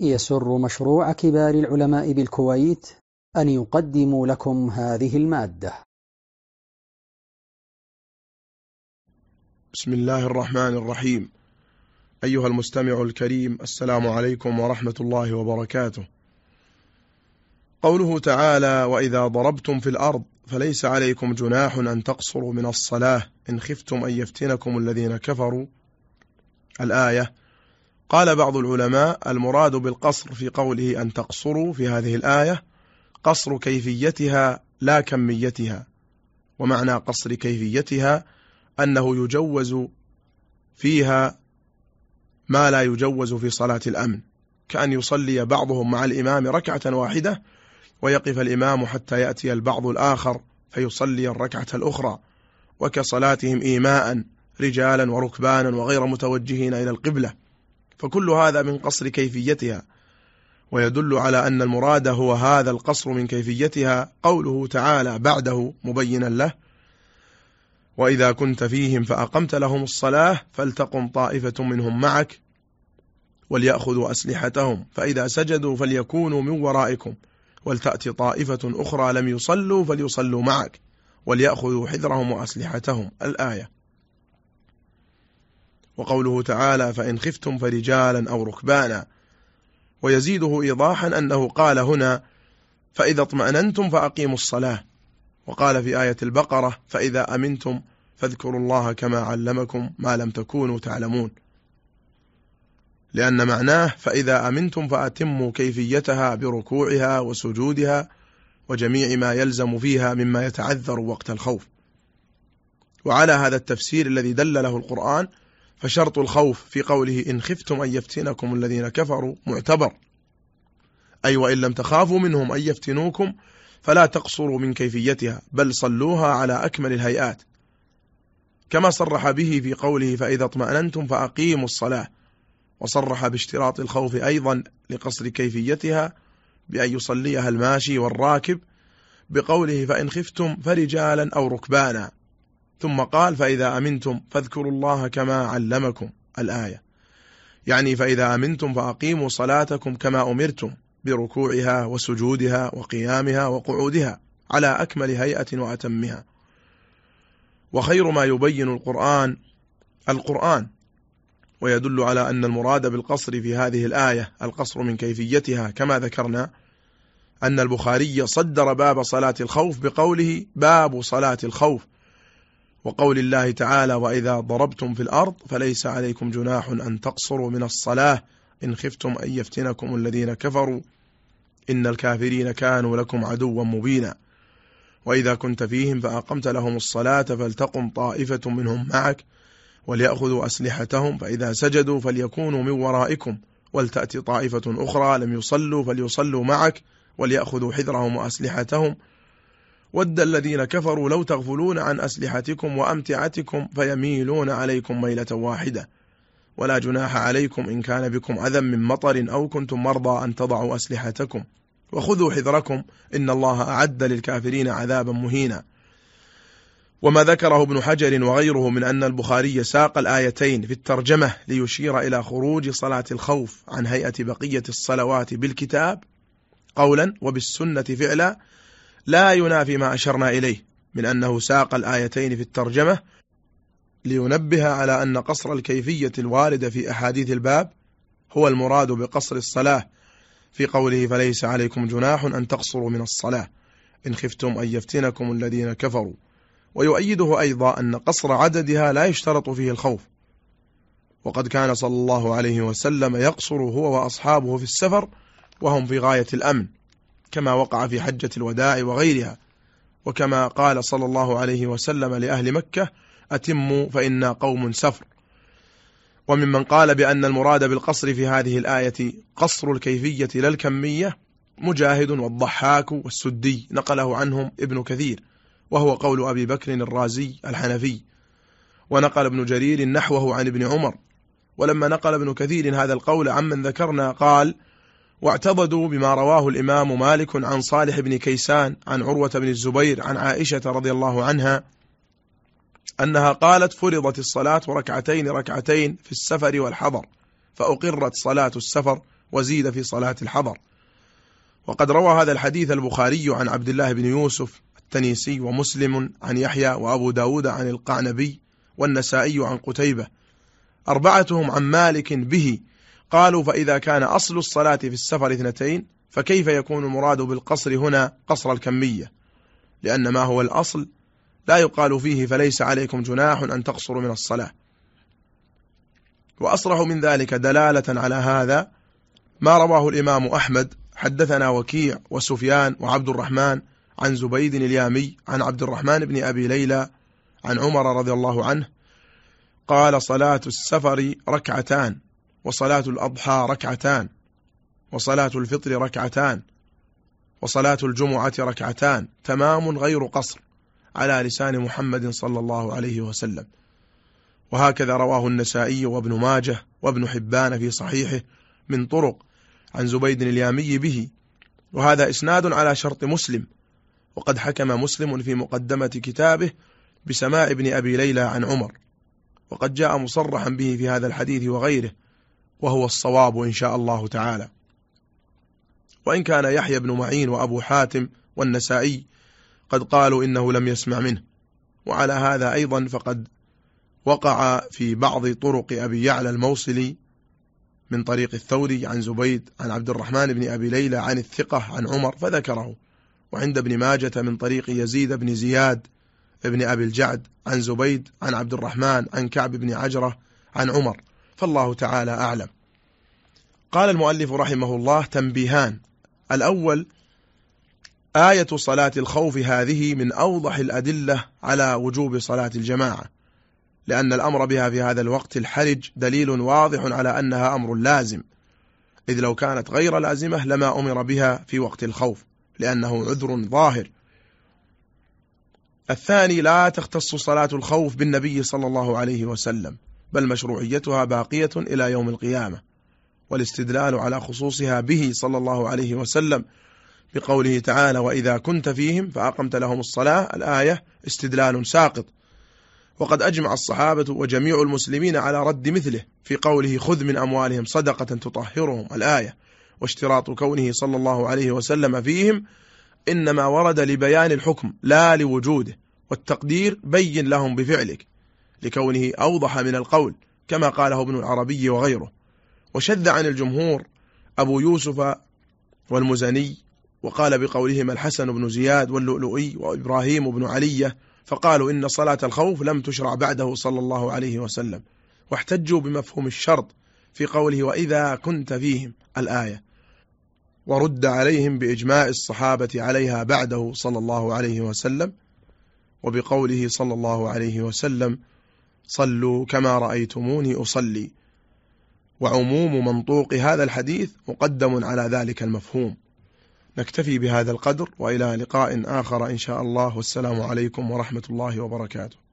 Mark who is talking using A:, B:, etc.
A: يسر مشروع كبار العلماء بالكويت أن يقدم لكم هذه المادة.
B: بسم الله الرحمن الرحيم. أيها المستمع الكريم السلام عليكم ورحمة الله وبركاته. قوله تعالى وإذا ضربتم في الأرض فليس عليكم جناح أن تقصروا من الصلاة. إن خفتم أن يفتنكم الذين كفروا. الآية قال بعض العلماء المراد بالقصر في قوله أن تقصروا في هذه الآية قصر كيفيتها لا كميتها ومعنى قصر كيفيتها أنه يجوز فيها ما لا يجوز في صلاة الأمن كأن يصلي بعضهم مع الإمام ركعة واحدة ويقف الإمام حتى يأتي البعض الآخر فيصلي الركعة الأخرى وكصلاتهم إيماء رجالا وركبانا وغير متوجهين إلى القبلة. فكل هذا من قصر كيفيتها. ويدل على أن المراد هو هذا القصر من كيفيتها قوله تعالى بعده مبينا له. وإذا كنت فيهم فأقمت لهم الصلاة فلتقم طائفة منهم معك وليأخذوا أسلحتهم. فإذا سجدوا فليكونوا من ورائكم. ولتأتي طائفة أخرى لم يصلوا فليصلوا معك. وليأخذوا حذرهم وأسلحتهم. الآية. وقوله تعالى فإن خفتم فرجالا أو ركبانا. ويزيده إيضاحا أنه قال هنا فإذا اطمأننتم فأقيموا الصلاة. وقال في آية البقرة فإذا أمنتم فاذكروا الله كما علمكم ما لم تكونوا تعلمون. لأن معناه فإذا أمنتم فأتموا كيفيتها بركوعها وسجودها وجميع ما يلزم فيها مما يتعذر وقت الخوف. وعلى هذا التفسير الذي دل له القرآن فشرط الخوف في قوله إن خفتم أن يفتنكم الذين كفروا معتبر. أي وإن لم تخافوا منهم أن يفتنوكم فلا تقصروا من كيفيتها بل صلوها على أكمل الهيئات. كما صرح به في قوله فإذا اطمأننتم فأقيموا الصلاة. وصرح باشتراط الخوف أيضا لقصر كيفيتها بأن يصليها الماشي والراكب بقوله فإن خفتم فرجالا أو ركبانا. ثم قال فإذا أمنتم فاذكروا الله كما علمكم الآية. يعني فإذا أمنتم فأقيموا صلاتكم كما أمرتم بركوعها وسجودها وقيامها وقعودها على أكمل هيئة وأتمها. وخير ما يبين القرآن القرآن ويدل على أن المراد بالقصر في هذه الآية القصر من كيفيتها. كما ذكرنا أن البخاري صدر باب صلاة الخوف بقوله باب صلاة الخوف. وقول الله تعالى وإذا ضربتم في الأرض فليس عليكم جناح أن تقصروا من الصلاة إن خفتم أن يفتنكم الذين كفروا إن الكافرين كانوا لكم عدوا مبينا. وإذا كنت فيهم فأقمت لهم الصلاة فلتقم طائفة منهم معك وليأخذوا أسلحتهم فإذا سجدوا فليكونوا من ورائكم ولتأتي طائفة أخرى لم يصلوا فليصلوا معك وليأخذوا حذرهم وأسلحتهم ود الذين كفروا لو تغفلون عن أسلحتكم وأمتعتكم فيميلون عليكم ميلة واحدة. ولا جناح عليكم إن كان بكم أذى من مطر أو كنتم مرضى أن تضعوا أسلحتكم. وخذوا حذركم إن الله أعد للكافرين عذابا مهينا. وما ذكره ابن حجر وغيره من أن البخاري ساق الآيتين في الترجمة ليشير إلى خروج صلاة الخوف عن هيئة بقية الصلوات بالكتاب قولا وبالسنة فعلا. لا ينافي ما أشرنا إليه من أنه ساق الآيتين في الترجمة لينبه على أن قصر الكيفية الواردة في أحاديث الباب هو المراد بقصر الصلاة. في قوله فليس عليكم جناح أن تقصروا من الصلاة إن خفتم أن يفتنكم الذين كفروا ويؤيده أيضا أن قصر عددها لا يشترط فيه الخوف. وقد كان صلى الله عليه وسلم يقصر هو وأصحابه في السفر وهم في غاية الأمن. كما وقع في حجة الوداع وغيرها. وكما قال صلى الله عليه وسلم لأهل مكة أتموا فإنا قوم سفر. وممن قال بأن المراد بالقصر في هذه الآية قصر الكيفية لا الكمية مجاهد والضحاك والسدي نقله عنهم ابن كثير وهو قول أبي بكر الرازي الحنفي. ونقل ابن جرير نحوه عن ابن عمر. ولما نقل ابن كثير هذا القول عمن ذكرنا قال واعتضدوا بما رواه الإمام مالك عن صالح بن كيسان عن عروة بن الزبير عن عائشة رضي الله عنها أنها قالت فرضت الصلاة ركعتين ركعتين في السفر والحضر فأقرت صلاة السفر وزيد في صلاة الحضر. وقد روى هذا الحديث البخاري عن عبد الله بن يوسف التنيسي ومسلم عن يحيى وأبو داود عن القعنبي والنسائي عن قتيبة. أربعتهم عن مالك به قالوا فإذا كان أصل الصلاة في السفر اثنتين فكيف يكون المراد بالقصر هنا قصر الكمية؟ لأن ما هو الأصل لا يقال فيه فليس عليكم جناح أن تقصروا من الصلاة. وأصرح من ذلك دلالة على هذا ما رواه الإمام أحمد حدثنا وكيع وسفيان وعبد الرحمن عن زبيد اليامي عن عبد الرحمن بن أبي ليلى عن عمر رضي الله عنه قال صلاة السفر ركعتان. وصلاة الأضحى ركعتان وصلاة الفطر ركعتان وصلاة الجمعة ركعتان تمام غير قصر على لسان محمد صلى الله عليه وسلم. وهكذا رواه النسائي وابن ماجه وابن حبان في صحيحه من طرق عن زبيد اليامي به. وهذا إسناد على شرط مسلم وقد حكم مسلم في مقدمة كتابه بسماع ابن أبي ليلى عن عمر. وقد جاء مصرحا به في هذا الحديث وغيره. وهو الصواب إن شاء الله تعالى. وإن كان يحيى بن معين وأبو حاتم والنسائي قد قالوا إنه لم يسمع منه. وعلى هذا أيضا فقد وقع في بعض طرق أبي يعلى الموصلي من طريق الثوري عن زبيد عن عبد الرحمن بن أبي ليلى عن الثقة عن عمر فذكره. وعند ابن ماجة من طريق يزيد بن زياد ابن أبي الجعد عن زبيد عن عبد الرحمن عن كعب بن عجرة عن عمر. فالله تعالى أعلم. قال المؤلف رحمه الله تنبيهان. الأول آية صلاة الخوف هذه من أوضح الأدلة على وجوب صلاة الجماعة لأن الأمر بها في هذا الوقت الحرج دليل واضح على أنها أمر لازم. إذ لو كانت غير لازمة لما أمر بها في وقت الخوف لأنه عذر ظاهر. الثاني لا تختص صلاة الخوف بالنبي صلى الله عليه وسلم. بل مشروعيتها باقية إلى يوم القيامة والاستدلال على خصوصها به صلى الله عليه وسلم بقوله تعالى وإذا كنت فيهم فأقمت لهم الصلاة. الآية استدلال ساقط. وقد أجمع الصحابة وجميع المسلمين على رد مثله في قوله خذ من أموالهم صدقة تطهرهم. الآية واشتراط كونه صلى الله عليه وسلم فيهم إنما ورد لبيان الحكم لا لوجوده والتقدير بين لهم بفعلك. لكونه أوضح من القول كما قاله ابن العربي وغيره. وشذ عن الجمهور أبو يوسف والمزني وقال بقولهما الحسن بن زياد واللؤلؤي وإبراهيم بن علية فقالوا إن صلاة الخوف لم تشرع بعده صلى الله عليه وسلم. واحتجوا بمفهوم الشرط في قوله وإذا كنت فيهم الآية. ورد عليهم بإجماع الصحابة عليها بعده صلى الله عليه وسلم وبقوله صلى الله عليه وسلم صلوا كما رأيتموني أصلي. وعموم منطوق هذا الحديث مقدم على ذلك المفهوم. نكتفي بهذا القدر وإلى لقاء آخر إن شاء الله. والسلام عليكم ورحمة الله وبركاته.